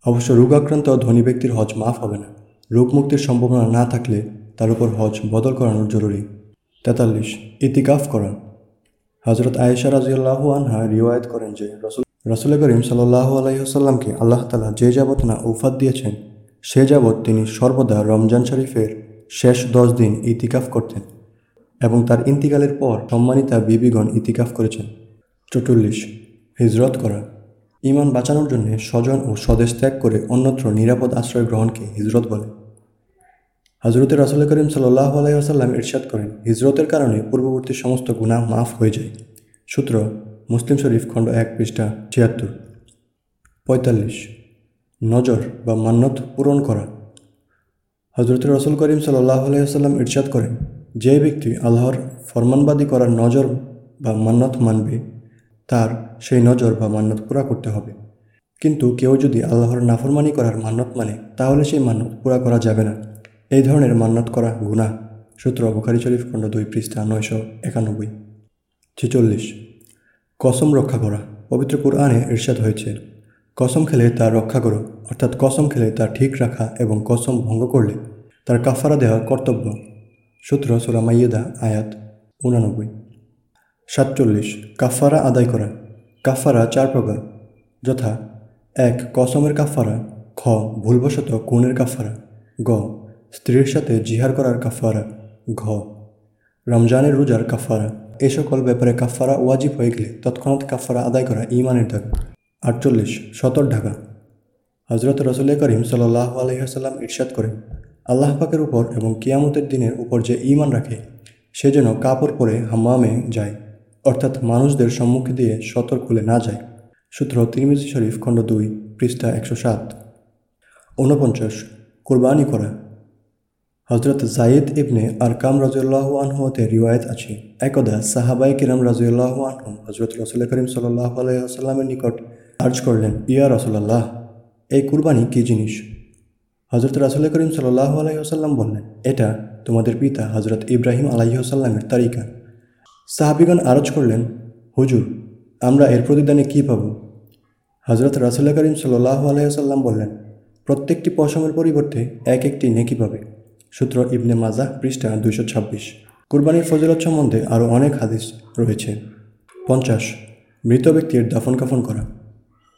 অবশ্য রোগাক্রান্ত ধনী ব্যক্তির হজ মাফ হবে না। রোগ মুক্তির সম্ভাবনা না থাকলে তার উপর হজ বদল করানো জরুরি। তেতাল্লিশ, ইতিকাফ করা। হজরত আয়েশা রাজিউল্লাহ আনহা রিওয়ায়ত করেন যে রসুল রসুল করিম সাল্লাহ আলাইসাল্লামকে আল্লাহ তালা যে যাবৎ না উফাত দিয়েছেন, সে যাবৎ তিনি সর্বদা রমজান শরীফের শেষ দশ দিন ইতিকাফ করতেন এবং তার ইন্তিকালের পর সম্মানিতা বিবিগণ ইতিকাফ করেছেন। চতুর্লিশ হিজরত করা। ইমান বাঁচানোর জন্য স্বজন ও স্বদেশ ত্যাগ করে অন্যত্র নিরাপদ আশ্রয় গ্রহণকে হিজরত বলে। হজরতের রাসুল করিম সাল্লাহ আলাইসাল্লাম ইরশাদ করেন, হিজরতের কারণে পূর্ববর্তী সমস্ত গুণা মাফ হয়ে যায়। সূত্র মুসলিম শরীফ খণ্ড এক পৃষ্ঠা ছিয়াত্তর। পঁয়তাল্লিশ। নজর বা মান্যত পূরণ করা। হজরত রসুল করিম সাল্লাহ আলাইসাল্লাম ইরশাদ করেন, যে ব্যক্তি আল্লাহর ফরমানবাদী করার নজর বা মান্যত মানবে, তার সেই নজর বা মান্যত পুরা করতে হবে। কিন্তু কেউ যদি আল্লাহর নাফরমানি করার মান্যত মানে তাহলে সেই মান্যত পুরা করা যাবে না। এই ধরনের মান্যত করা গুণা সূত্র বুখারি শরীফ খণ্ড দুই পৃষ্ঠা নয়শো একানব্বই। ছেচল্লিশ। কসম রক্ষা করা। পবিত্র কোরআনে ইরশাদ হয়েছে, কসম খেলে তার রক্ষা করো, অর্থাৎ কসম খেলে তা ঠিক রাখা এবং কসম ভঙ্গ করলে তার কাফারা দেওয়া কর্তব্য। সূত্র সুরা মাইয়েদা আয়াত উনানব্বই। সাতচল্লিশ। কাফারা আদায় করা। কাফারা চার প্রকার। যথা, এক, কসমের কাফারা, খ, ভুলবশত কোণের কাফারা, গ স্ত্রীর সাথে জিহার করার কাফারা, ঘ। রমজানের রোজার কাফারা, এ সকল ব্যাপারে কাফারা ওয়াজিব হয়ে গেলে তৎক্ষণাৎ কাফারা আদায় করা ইমানের দাবি। আটচল্লিশ, সতর ঢাকা। হজরত রসুল করিম সাল্লাহ আলহিহাসাল্লাম ইরশাদ করেন, আল্লাহ পাকের উপর এবং কিয়ামতের দিনের উপর যে ইমান রাখে, সে যেন কাপড় পরে হাম্মামে যায়, অর্থাৎ মানুষদের সম্মুখে দিয়ে সতর খুলে না যায়। সূত্র তিরমিজি শরীফ খণ্ড দুই, পৃষ্ঠা একশো সাত। ঊনপঞ্চাশ, কোরবানি করা হজরত জায়েদ ইবনে আরকাম রাজুল্লাহ আনহুতে রিওয়ায়ত আছে। একদা সাহাবাই কিরাম রাজুল্লাহ আনহু হজরত রসুল করিম সাল্লাহ আলাইসাল্লামের নিকট আর্জ করলেন, ইয়া রসুল্লাহ এই কুরবানি কী জিনিস? হজরত রাসুল করিম সাল্লাহ আলাইসাল্লাম বললেন, এটা তোমাদের পিতা হজরত ইব্রাহিম আলাইসাল্লামের তালিকা সাহাবিগণ আরজ করলেন, হুজুর, আমরা এর প্রতিদানে কী পাব? হজরত রাসুল্লাহ করিম সাল্লাহ আলাইসাল্লাম বললেন, প্রত্যেকটি পশমের পরিবর্তে এক একটি নেকি পাবে। সূত্র ইবনে মাজাহ, পৃষ্ঠা দুইশো ছাব্বিশ। কুরবানির ফজিলত সম্বন্ধে আরও অনেক হাদিস রয়েছে। পঞ্চাশ, মৃত ব্যক্তির দাফন কাফন করা।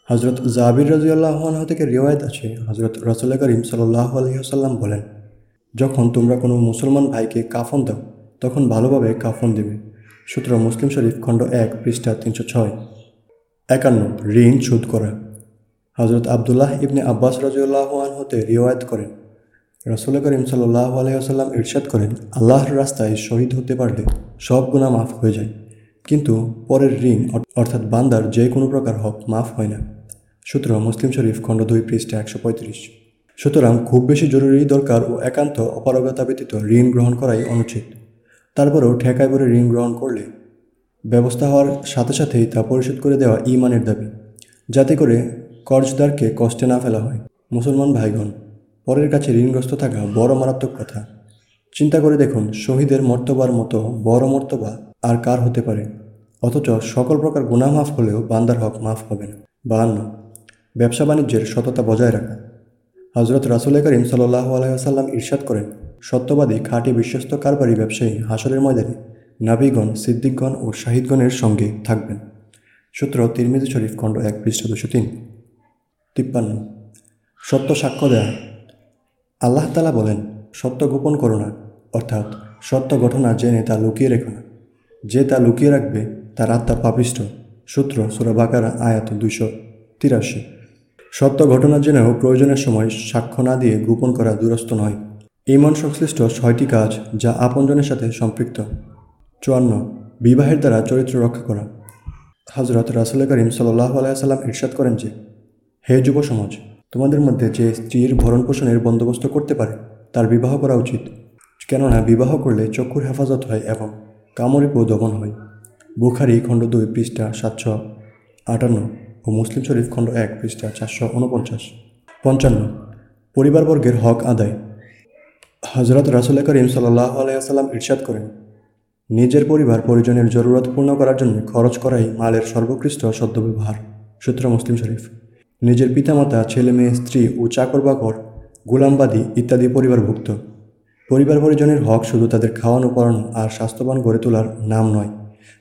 হজরত জাবির রাজিউল্লাহ থেকে রিওয়ায়ত আছে হজরত রসুল্লাহ করিম সাল্লাহ আলহিহাসাল্লাম বলেন, যখন তোমরা কোনো মুসলমান ভাইকে কাফন দাও, তখন ভালোভাবে কাফন দেবে। সূত্র মুসলিম শরীফ, খণ্ড এক, পৃষ্ঠা তিনশো ছয়। একান্ন, ঋণ শোধ করা। হজরত আবদুল্লাহ ইবনে আব্বাস রাজিউল্লাহ হতে রিওয়ায়ত করেন রসুল করিম সাল্লাহ আলহিহাসাল্লাম ইরশাদ করেন, আল্লাহর রাস্তায় শহীদ হতে পারলে সব গুণা মাফ হয়ে যায়। কিন্তু পরের ঋণ অর্থাৎ বান্দার যে কোনো প্রকার হক মাফ হয় না। সূত্র মুসলিম শরীফ খণ্ড দুই, পৃষ্ঠা একশো পঁয়ত্রিশ। সুতরাং খুব বেশি জরুরি, দরকার ও একান্ত অপারগতা ব্যতীত ঋণ গ্রহণ করাই অনুচিত। তারপরেও ঠেকায় পরে ঋণ গ্রহণ করলে ব্যবস্থা হওয়ার সাথে সাথেই তা পরিশোধ করে দেওয়া ইমানের দাবি, যাতে করে কর্জদারকে কষ্টে না ফেলা হয়। মুসলমান ভাইগণ পরের কাছে ঋণগ্রস্ত থাকা বড় মারাত্মক কথা। চিন্তা করে দেখুন, শহীদের মর্তবার মতো বড় মর্তবা আর কার হতে পারে। অথচ সকল প্রকার গুণা মাফ হলেও বান্দার হক মাফ হবে না। বাহান্ন। ব্যবসা বাণিজ্যের সততা বজায় রাখা। হজরত রাসুল করিম সাল্লাহ আলাইসাল্লাম ইরশাদ করেন, সত্যবাদী, খাঁটি বিশ্বস্ত কারবারি ব্যবসায়ী হাসরের ময়দানে নাবিগণ, সিদ্দিকগণ ও শাহিদগণের সঙ্গে থাকবেন। সূত্র তিরমিজি শরীফ খণ্ড এক পৃষ্ঠ দুশো তিন। তিপ্পান্ন। সত্য সাক্ষ্য দেয়া। আল্লাহ তালা বলেন, সত্য গোপন করো না, অর্থাৎ সত্য ঘটনা জেনে তা লুকিয়ে রেখো না। যে তা লুকিয়ে রাখবে, তার আত্মা পাপিষ্ট সূত্র সুরা বাকারা, আয়াত দুইশো তিরাশি। সত্য ঘটনা জেনেও প্রয়োজনের সময় সাক্ষ্য না দিয়ে গোপন করা দূরস্থ নয়। ইমন সংশ্লিষ্ট ছয়টি কাজ যা আপনজনের সাথে সম্পৃক্ত। চুয়ান্ন, বিবাহের দ্বারা চরিত্র রক্ষা করা। হজরত রাসুল করিম সাল্লাহ আলাইসাল্লাম ইরশাদ করেন যে, হে যুব সমাজ তোমাদের মধ্যে যে স্ত্রীর ভরণ পোষণের বন্দোবস্ত করতে পারে, তার বিবাহ করা উচিত। কেননা বিবাহ করলে চক্ষুর হেফাজত হয় এবং কামরিপও দমন হয়। বুখারি খণ্ড দুই, পৃষ্ঠা সাতশো আটান্ন ও মুসলিম শরীফ খণ্ড এক, পৃষ্ঠা চারশো উনপঞ্চাশ। পঞ্চান্ন। পরিবারবর্গের হক আদায়। হজরত রাসুল করিম সাল্লাহ আলাইসাল্লাম ইরশাদ করেন, নিজের পরিবার পরিজনের জরুরত পূর্ণ করার জন্য খরচ করাই মালের সর্বোৎকৃষ্ট সদ্ব্যবহার। সূত্র মুসলিম শরীফ। নিজের পিতামাতা, ছেলে মেয়ে, স্ত্রী ও চাকর বাকর গোলামবাদী ইত্যাদি পরিবারভুক্ত। পরিবার পরিজনের হক শুধু তাদের খাওয়ানো, পড়ানো আর স্বাস্থ্যবান গড়ে তোলার নাম নয়,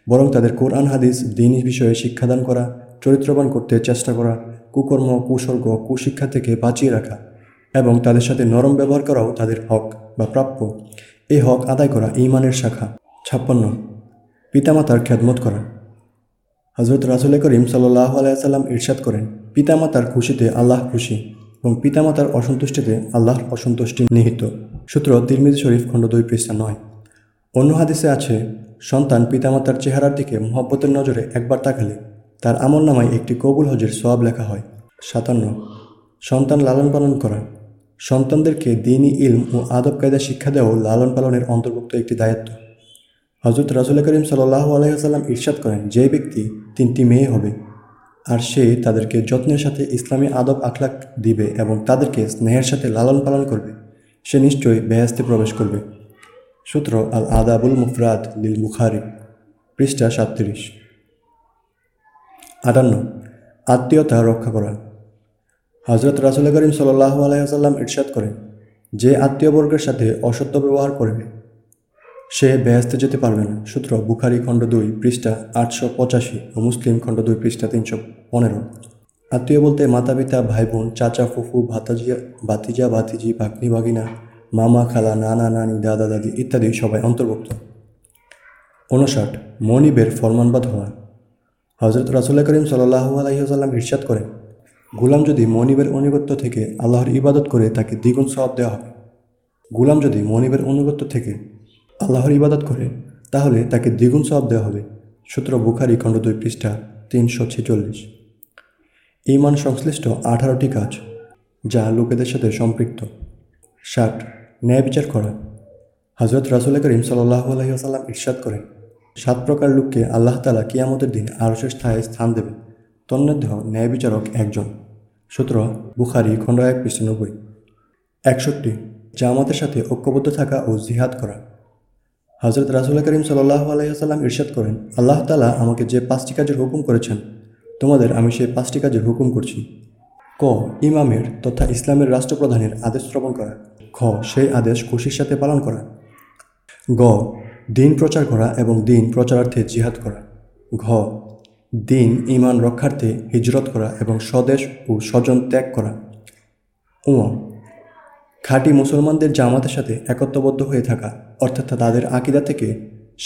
বরং তাদের কোরআন, হাদিস, দিন বিষয়ে শিক্ষাদান করা, চরিত্রবান করতে চেষ্টা করা, কুকর্ম, কুসর্গ, কুশিক্ষা থেকে বাঁচিয়ে রাখা এবং তাদের সাথে নরম ব্যবহার করাও তাদের হক বা প্রাপ্য। এই হক আদায় করা ইমানের শাখা। ছাপ্পান্ন। পিতামাতার খ্যাদমত করা। হজরত রাসুল করিম সাল্লাহ আলাইসাল্লাম ইরশাদ করেন, পিতামাতার খুশিতে আল্লাহ খুশি এবং পিতামাতার অসন্তুষ্টিতে আল্লাহর অসন্তুষ্টি নিহিত। সূত্র তিরমিজি শরীফ খণ্ড দুই, পৃষ্ঠা নয়। অন্য হাদিসে আছে, সন্তান পিতামাতার চেহারার দিকে মহব্বতের নজরে একবার তাকালে তার আমল নামায় একটি কবুল হজের সোয়াব লেখা হয়। সাতান্ন। সন্তান লালন পালন করা। সন্তানদেরকে দিনই ইলম ও আদব কায়দা শিক্ষা দেওয়াও লালন পালনের অন্তর্ভুক্ত একটি দায়িত্ব। হজরত রাসুল করিম সাল্লাহ আলাইসাল্লাম ইরশাদ করেন, যে ব্যক্তি তিনটি মেয়ে হবে আর সে তাদেরকে যত্নের সাথে ইসলামী আদব আখলাক দিবে এবং তাদেরকে স্নেহের সাথে লালন পালন করবে, সে নিশ্চয়ই বেহেস্তে প্রবেশ করবে। সূত্র আল আদাবুল মুফরাদ লিল মুখারি পৃষ্ঠা সাতত্রিশ। আটান্ন, আত্মীয়তা রক্ষা করা। হজরত রাসুল করিম সাল্লাহ আলাইসাল্লাম ইরশাদ করেন, যে আত্মীয়বর্গের সাথে অসত্য ব্যবহার করবে সে বেহেস্তে যেতে পারবে না। সূত্র বুখারি খণ্ড দুই, পৃষ্ঠা আটশো পঁচাশি ও মুসলিম খণ্ড দুই, পৃষ্ঠা তিনশো পনেরো। আত্মীয় বলতে মাতা পিতা ভাই বোন চাচা, ফুফু, ভাতাজিয়া, ভাতিজা, ভাতিজি, ভাগ্নি, ভাগিনা, মামা, খালা, নানা, নানি, দাদা, দাদি ইত্যাদি সবাই অন্তর্ভুক্ত। উনষাট, মনিবের ফরমানবাদ হওয়া। হজরত রাসুল্লাহ করিম সাল্লাহ আলহিহাল্লাম ইরশাদ করেন, গুলাম যদি মনিবের অনুগত্য থেকে আল্লাহর ইবাদত করে তাকে দ্বিগুণ সব দেওয়া হবে। গুলাম যদি মনিবের অনুগত্য থেকে আল্লাহর ইবাদত করে, তাহলে তাকে দ্বিগুণ সব দেওয়া হবে। সূত্র বুখারি, খণ্ড দুই, পৃষ্ঠা তিনশো ছেচল্লিশ। ইমান সংশ্লিষ্ট আঠারোটি কাজ, যা লোকেদের সাথে সম্পৃক্ত। ষাট, ন্যায় বিচার করা। হজরত রাসুল করিম সাল্লাহ আলহিহাসাল্লাম ইরশাদ করেন, সাত প্রকার লোককে আল্লাহ তালা কিয়ামতের দিন আরশের স্থায়ী স্থান দেবে তন্মধ্য ন্যায় বিচারক একজন। সূত্র বুখারি, খণ্ড এক, পৃষ্ঠ নব্বই। একষট্টি, জামাতের সাথে ঐক্যবদ্ধ থাকা ও জিহাদ করা। হজরত রাসুল করিম সাল্লাহ আলাইসাল্লাম ইরশাদ করেন, আল্লাহ তালা আমাকে যে পাঁচটি কাজের হুকুম করেছেন, তোমাদের আমি সেই পাঁচটি কাজের হুকুম করছি। ক, ইমামের তথা ইসলামের রাষ্ট্রপ্রধানের আদেশ শ্রবণ করা। খ, সেই আদেশ খুশির সাথে পালন করা। গ, দিন প্রচার করা এবং দিন প্রচারার্থে জিহাদ করা। ঘ, দিন ইমান রক্ষার্থে হিজরত করা এবং স্বদেশ ও স্বজন ত্যাগ করা। উ খাঁটি মুসলমানদের জামাতের সাথে একত্রবদ্ধ হয়ে থাকা, অর্থাৎ তাদের আকিদা থেকে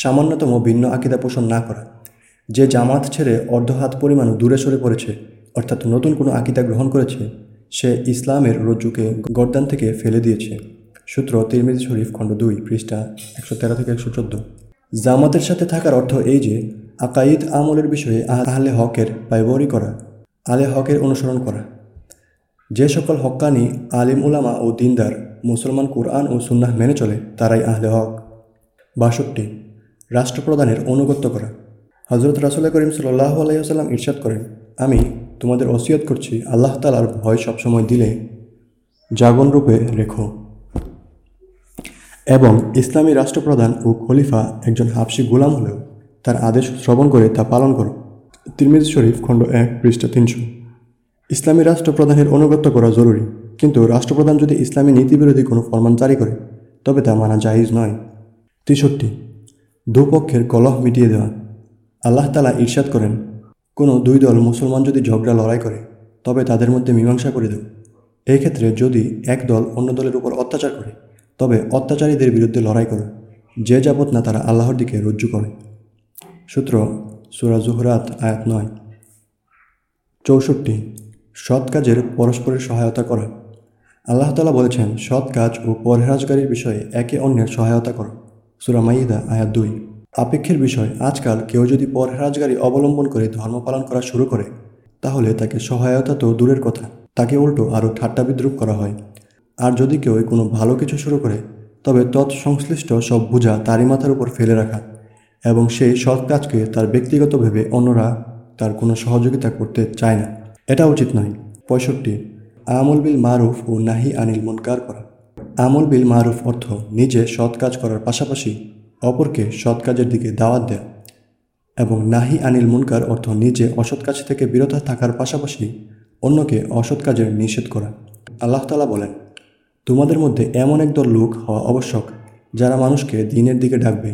সামান্যতম ভিন্ন আকিদা পোষণ না করা। যে জামাত ছেড়ে অর্ধহাত পরিমাণ দূরে সরে পড়েছে, অর্থাৎ নতুন কোনো আকিদা গ্রহণ করেছে, সে ইসলামের রজ্জুকে গর্দান থেকে ফেলে দিয়েছে। সূত্র তিরমিজি শরীফ খণ্ড দুই, পৃষ্ঠা একশো তেরো থেকে একশো চোদ্দ। জামাতের সাথে থাকার অর্থ এই যে আকাইদ আমলের বিষয়ে আহলে হকের পাইবরি করা, আলে হকের অনুসরণ করা। যে সকল হক্কানি, আলিম উলামা ও দিনদার মুসলমান কোরআন ও সুন্নাহ মেনে চলে, তারাই আহলে হক। বাষট্টি, রাষ্ট্রপ্রধানের অনুগত্য করা। হজরত রাসুল করিম সাল্লাহ আলাইসাল্লাম ইরশাদ করেন, আমি তোমাদের ওসিয়ত করছি, আল্লাহ তালার ভয় সবসময় দিলে জাগন রূপে রেখো। এবং ইসলামী রাষ্ট্রপ্রধান ও খলিফা একজন হাফসি গোলাম হলেও তার আদেশ শ্রবণ করে তা পালন করো। তিরমিজ শরীফ খণ্ড এক পৃষ্ঠা তিনশো। ইসলামী রাষ্ট্রপ্রধানের অনুগত্য করা জরুরি। কিন্তু রাষ্ট্রপ্রধান যদি ইসলামী নীতিবিরোধী কোনো ফরমান জারি করে, তবে তা মানা জাহিজ নয়। তেষট্টি। দুপক্ষের কলহ মিটিয়ে দেওয়া। আল্লাহ তালা ঈর্ষাদ করেন, কোনো দুই দল মুসলমান যদি ঝগড়া লড়াই করে, তবে তাদের মধ্যে মীমাংসা করে দেব এই ক্ষেত্রে যদি এক দল অন্য দলের উপর অত্যাচার করে, তবে অত্যাচারীদের বিরুদ্ধে লড়াই করে। যে যাবৎ না তারা আল্লাহর দিকে রজ্জু করে। সূত্র সুরা জুহরাত আয়াত নয়। চৌষট্টি। সৎ কাজের পরস্পরের সহায়তা করা। আল্লাহ তালা বলেছেন, সৎ কাজ ও পরহেরাজগারির বিষয়ে একে অন্যের সহায়তা করো। সুরা মাইদা আয়াত দুই। আপেক্ষের বিষয়, আজকাল কেউ যদি পরহেরাজগারি অবলম্বন করে ধর্ম পালন করা শুরু করে, তাহলে তাকে সহায়তা তো দূরের কথা। তাকে উল্টো আরও ঠাট্টা বিদ্রুপ করা হয়। আর যদি কেউ কোনো ভালো কিছু শুরু করে, তবে তৎসংশ্লিষ্ট সব বোঝা তারই মাথার উপর ফেলে রাখা এবং সেই সৎ কাজকে তার ব্যক্তিগত ভেবে অন্যরা তার কোনো সহযোগিতা করতে চায় না। এটা উচিত নয়। পঁয়ষট্টি, আমল বিল মারুফ ও নাহি আনিল মুনকার করা। আমল বিল মারুফ অর্থ নিজে সৎ কাজ করার পাশাপাশি অপরকে সৎ কাজের দিকে দাওয়াত দেয়া এবং নাহি আনিল মুনকার অর্থ নিজে অসৎ কাজ থেকে বিরত থাকার পাশাপাশি অন্যকে অসৎ কাজের নিষেধ করা। আল্লাহ তালা বলেন, তোমাদের মধ্যে এমন একদল লোক হওয়া আবশ্যক যারা মানুষকে দিনের দিকে ডাকবে।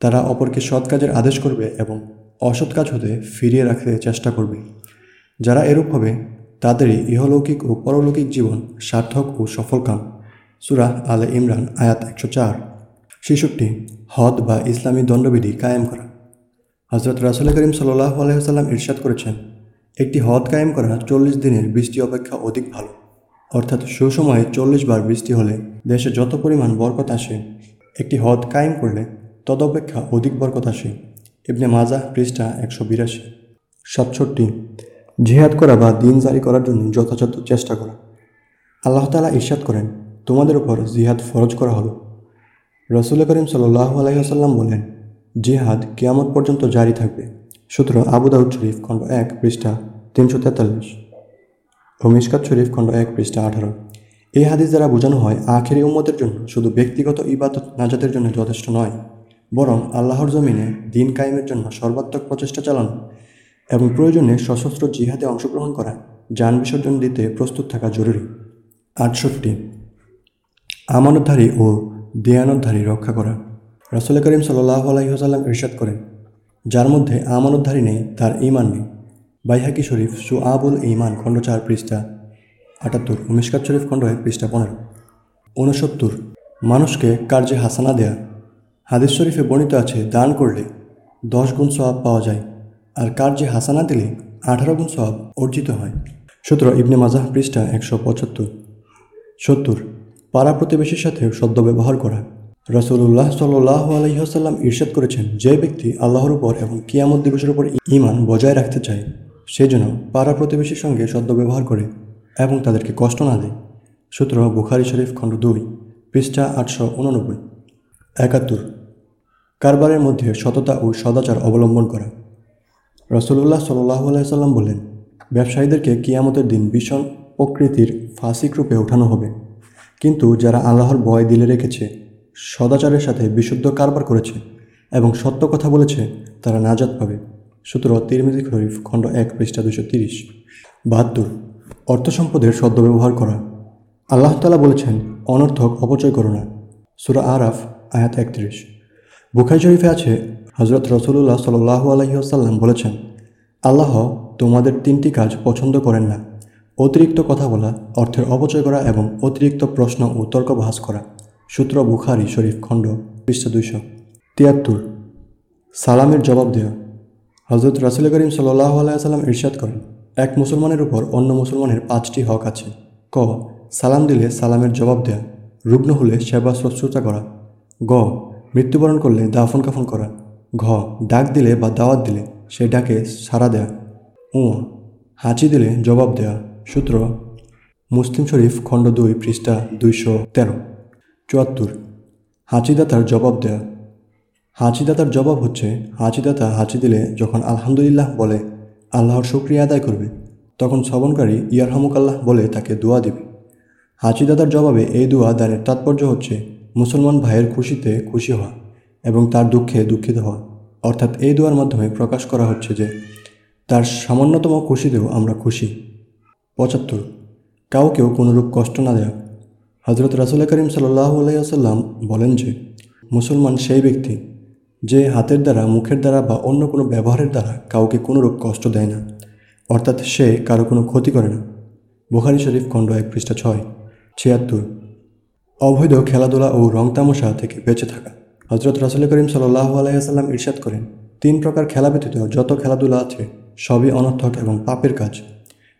তারা অপরকে সৎ কাজের আদেশ করবে এবং অসৎ কাজ হতে ফিরিয়ে রাখতে চেষ্টা করবে। যারা এরূপ হবে, তাদেরই ইহলৌকিক ও পরলৌকিক জীবন সার্থক ও সফলকাম সুরা আলে ইমরান, আয়াত একশো চার। ছেষট্টি, হদ বা ইসলামী দণ্ডবিধি কায়েম করা। হজরত রাসুল করিম সাল্লাহ আলহিহাল্লাম ইরশাদ করেছেন, একটি হদ কায়েম করা চল্লিশ দিনের বৃষ্টি অপেক্ষা অধিক ভালো। অর্থাৎ সুসময়ে চল্লিশ বার বৃষ্টি হলে দেশে যত পরিমাণ বরকত আসে, একটি হদ কায়েম করলে তদপেক্ষা অধিক বরকত আসে। ইবনে মাজা পৃষ্ঠা একশো বিরাশি। সাতষট্টি জিহাদ করা বা দিন জারি করার জন্য যথাযথ চেষ্টা করা। আল্লাহ তালা ইরশাদ করেন, তোমাদের উপর জিহাদ ফরজ করা হলো। রসুল করিম সাল্লাহ আলহিহাসাল্লাম বলেন, জিহাদ কিয়ামত পর্যন্ত জারি থাকবে। সুতরাং আবু দাউদ শরীফ খণ্ড এক পৃষ্ঠা তিনশো তেতাল্লিশ ও শরীফ খণ্ড এক পৃষ্ঠা আঠারো। এই হাদিস দ্বারা বোঝানো হয়, আখেরি উম্মতের জন্য শুধু ব্যক্তিগত ইবাদত নাজাতের জন্য যথেষ্ট নয়, বরং আল্লাহর জমিনে দিন কায়েমের জন্য সর্বাত্মক প্রচেষ্টা চালানো এবং প্রয়োজনে সশস্ত্র জিহাদে অংশগ্রহণ করা, যান বিসর্জন দিতে প্রস্তুত থাকা জরুরি। আটষট্টি। আমানতধারী ও দেয়ানতধারী রক্ষা করা। রসুল করিম সাল্লাহ আলহিহাসাল্লাম ইরশাদ করেন, যার মধ্যে আমানতধারী নেই, তার ইমান নেই। বাইহাকি শরীফ সু আবুল ইমান খণ্ড চার, পৃষ্ঠা আটাত্তর মিসকাত শরীফ, খণ্ড এক, পৃষ্ঠা পনেরো। ঊনসত্তর। মানুষকে কার্যে হাসানা দেয়া। হাদিস শরীফে বর্ণিত আছে, দান করলে দশ গুণ সওয়াব পাওয়া যায়। আর কার্যে হাসানা দিলে, আঠারো গুণ সব অর্জিত হয়। সতেরো ইবনে মাজাহ পৃষ্ঠা একশো পঁচাত্তর। সত্তর, পাড়া প্রতিবেশীর সাথে সদ্য ব্যবহার করা। রসুল্লাহ সাল্লাহ আলহিহাসাল্লাম ইরশাদ করেছেন, যে ব্যক্তি আল্লাহর উপর এবং কিয়ামত দিবসের উপর ইমান বজায় রাখতে চায়, সে যেন পাড়া প্রতিবেশীর সঙ্গে সদ্য ব্যবহার করে এবং তাদেরকে কষ্ট না দেয়। সূত্র বুখারি শরীফ খণ্ড দুই, পৃষ্ঠা আটশো উননব্বই। একাত্তর, কারবারের মধ্যে সততা ও সদাচার অবলম্বন করা। রসুল্লাহ সাল্লাহ আলাইসাল্লাম বলেন ব্যবসায়ীদেরকে কিয়ামতের দিন ভীষণ প্রকৃতির ফাসিক রূপে ওঠানো হবে। কিন্তু যারা আল্লাহর ভয় দিলে রেখেছে, সদাচারের সাথে বিশুদ্ধ কারবার করেছে এবং সত্য কথা বলেছে, তারা নাজাত পাবে। সূত্র তিরমিজি খরিফ খণ্ড এক পৃষ্ঠা দুশো তিরিশ। বাহাত্তর, অর্থ সম্পদের সদ্ব্যবহার করা। আল্লাহ তালা বলেছেন, অনর্থক অপচয় করো না। সুরা আরাফ, আয়াত একত্রিশ। বুখাই শরীফে আছে হজরত রসুল্লাহ সাল্লাহ আলহিহাসাল্লাম বলেছেন, আল্লাহ তোমাদের তিনটি কাজ পছন্দ করেন না। অতিরিক্ত কথা বলা, অর্থের অপচয় করা এবং অতিরিক্ত প্রশ্ন ও তর্ক বাহাস করা। সূত্র বুখারি, শরীফ, খণ্ড পৃষ্ঠা দুইশো তিয়াত্তর। সালামের জবাব দেওয়া হজরত রাসুল করিম সাল্লাহ আলাইসাল্লাম ইরশাদ করেন, এক মুসলমানের উপর অন্য মুসলমানের পাঁচটি হক আছে। ক, সালাম দিলে সালামের জবাব দেয়া। রুগ্ন হলে সেবা শুশ্রূষা করা। গ, মৃত্যুবরণ করলে দাফন কাফন করা। ঘ, ডাক দিলে বা দাওয়াত দিলে সেই ডাকে সাড়া দেয়া। ও হাঁচি দিলে জবাব দেয়া। সূত্র, মুসলিম শরীফ, খণ্ড দুই, পৃষ্ঠা দুইশো তেরো। চুয়াত্তর, হাঁচিদাতার জবাব দেয়া। হাঁচিদাতার জবাব হচ্ছে, হাঁচিদাতা হাঁচি দিলে যখন আলহামদুলিল্লাহ বলে, আল্লাহর শুক্রিয়া আদায় করবে, তখন শ্রবণকারী ইয়ারহামুক আল্লাহ বলে তাকে দোয়া দেবে। হাঁচিদাতার জবাবে এই দোয়া দানের তাৎপর্য হচ্ছে, মুসলমান ভাইয়ের খুশিতে খুশি হওয়া এবং তার দুঃখে দুঃখিত হওয়া। অর্থাৎ এই দোয়ার মাধ্যমে প্রকাশ করা হচ্ছে যে, তার সামান্যতম খুশিতেও আমরা খুশি। পঁচাত্তর। কাউকেও কোনোরূপ কষ্ট না দেয়া। হজরত রাসুল করিম সাল্লাহ আলাইসাল্লাম বলেন যে, মুসলমান সেই ব্যক্তি যে হাতের দ্বারা, মুখের দ্বারা বা অন্য কোনো ব্যবহারের দ্বারা কাউকে কোনোরূপ কষ্ট দেয় না। অর্থাৎ সে কারও কোনো ক্ষতি করে না। বুখারি শরীফ খণ্ড এক পৃষ্ঠা ছয়, ছিয়াত্তর। অবৈধ খেলাধুলা ও রং তামাশা থেকে বেঁচে থাকা। হজরত রাসুল করিম সাল্লাহ আলাইসাল্লাম ইরশাদ করেন, তিন প্রকার খেলা ব্যতীত যত খেলাধুলা আছে সবই অনর্থক এবং পাপের কাজ।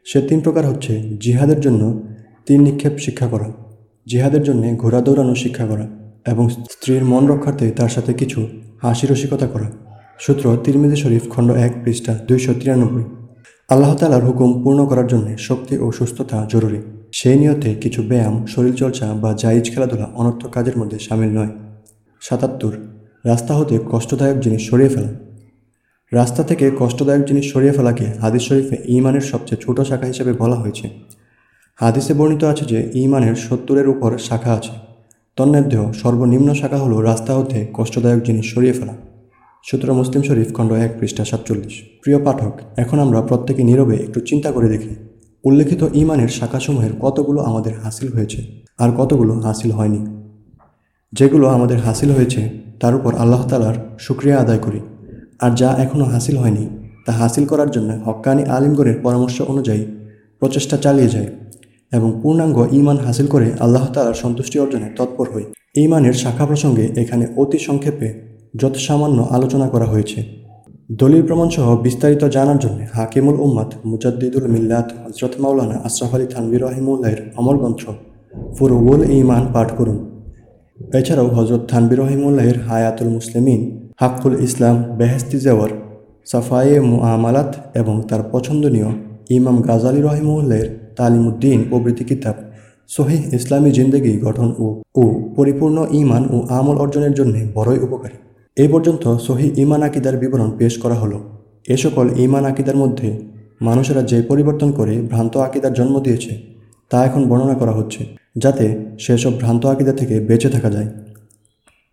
সে তিন প্রকার হচ্ছে, জিহাদের জন্য তিন নিক্ষেপ শিক্ষা করা, জিহাদের জন্য ঘোড়া দৌড়ানো শিক্ষা করা এবং স্ত্রীর মন রক্ষার্থে তার সাথে কিছু হাসি রসিকতা করা। সূত্র তিরমিজি শরীফ খণ্ড এক পৃষ্ঠা দুইশো তিরানব্বই। আল্লাহ তালার হুকুম পূর্ণ করার জন্য শক্তি ও সুস্থতা জরুরি। সেই নিয়তে কিছু ব্যায়াম, শরীরচর্চা বা জাইজ খেলাধুলা অনর্থ কাজের মধ্যে সামিল নয়। সাতাত্তর। রাস্তা হতে কষ্টদায়ক জিনিস সরিয়ে ফেলা। রাস্তা থেকে কষ্টদায়ক জিনিস সরিয়ে ফেলাকে হাদিস শরীফে ইমানের সবচেয়ে ছোট শাখা হিসেবে বলা হয়েছে। হাদিসে বর্ণিত আছে যে ইমানের সত্তরের উপর শাখা আছে। তন্মধ্য সর্বনিম্ন শাখা হলো রাস্তা হতে কষ্টদায়ক জিনিস সরিয়ে ফেলা। সূত্র মুসলিম শরীফ খণ্ড এক পৃষ্ঠা সাতচল্লিশ। প্রিয় পাঠক, এখন আমরা প্রত্যেকে নীরবে একটু চিন্তা করে দেখি। উল্লেখিত ইমানের শাখাসমূহের কতগুলো আমাদের হাসিল হয়েছে আর কতগুলো হাসিল হয়নি? যেগুলো আমাদের হাসিল হয়েছে, তার উপর আল্লাহ তালার শুক্রিয়া আদায় করি। আর যা এখনও হাসিল হয়নি, তা হাসিল করার জন্য হক্কানি আলিমগণের পরামর্শ অনুযায়ী প্রচেষ্টা চালিয়ে যায় এবং পূর্ণাঙ্গ ইমান হাসিল করে আল্লাহ তালার সন্তুষ্টি অর্জনে তৎপর হই। ইমানের শাখা প্রসঙ্গে এখানে অতি সংক্ষেপে যত সামান্য আলোচনা করা হয়েছে। দলিল প্রমাণসহ বিস্তারিত জানার জন্য হাকিমুল উম্মাদ মুজাদ্দিদুল মিল্লাত হজরত মাওলানা আশরাফ আলী থানবির রহিমুল্লাহের অমর গ্রন্থ ফুরুবুল ইমান পাঠ করুন। এছাড়াও হজরত থানবির রহিমুল্লাহের হায়াতুল মুসলিমিন, হাক্কুল ইসলাম বেহেস্তি জেওয়ার, সাফায়ে মুআমালাত এবং তার পছন্দনীয় ইমাম গাজালি রহিমুল্লাহের তালিমুদ্দিন প্রভৃতি কিতাব সহিহ ইসলামী জিন্দগি গঠন ও ও পরিপূর্ণ ইমান ও আমল অর্জনের জন্য বড়ই উপকারী। এই পর্যন্ত সহি ইমান আকিদার বিবরণ পেশ করা হলো। এ সকল ইমান আকিদার মধ্যে মানুষেরা যে পরিবর্তন করে ভ্রান্ত আকিদার জন্ম দিয়েছে, তা এখন বর্ণনা করা হচ্ছে। যাতে সেসব ভ্রান্ত আকিদা থেকে বেঁচে থাকা যায়।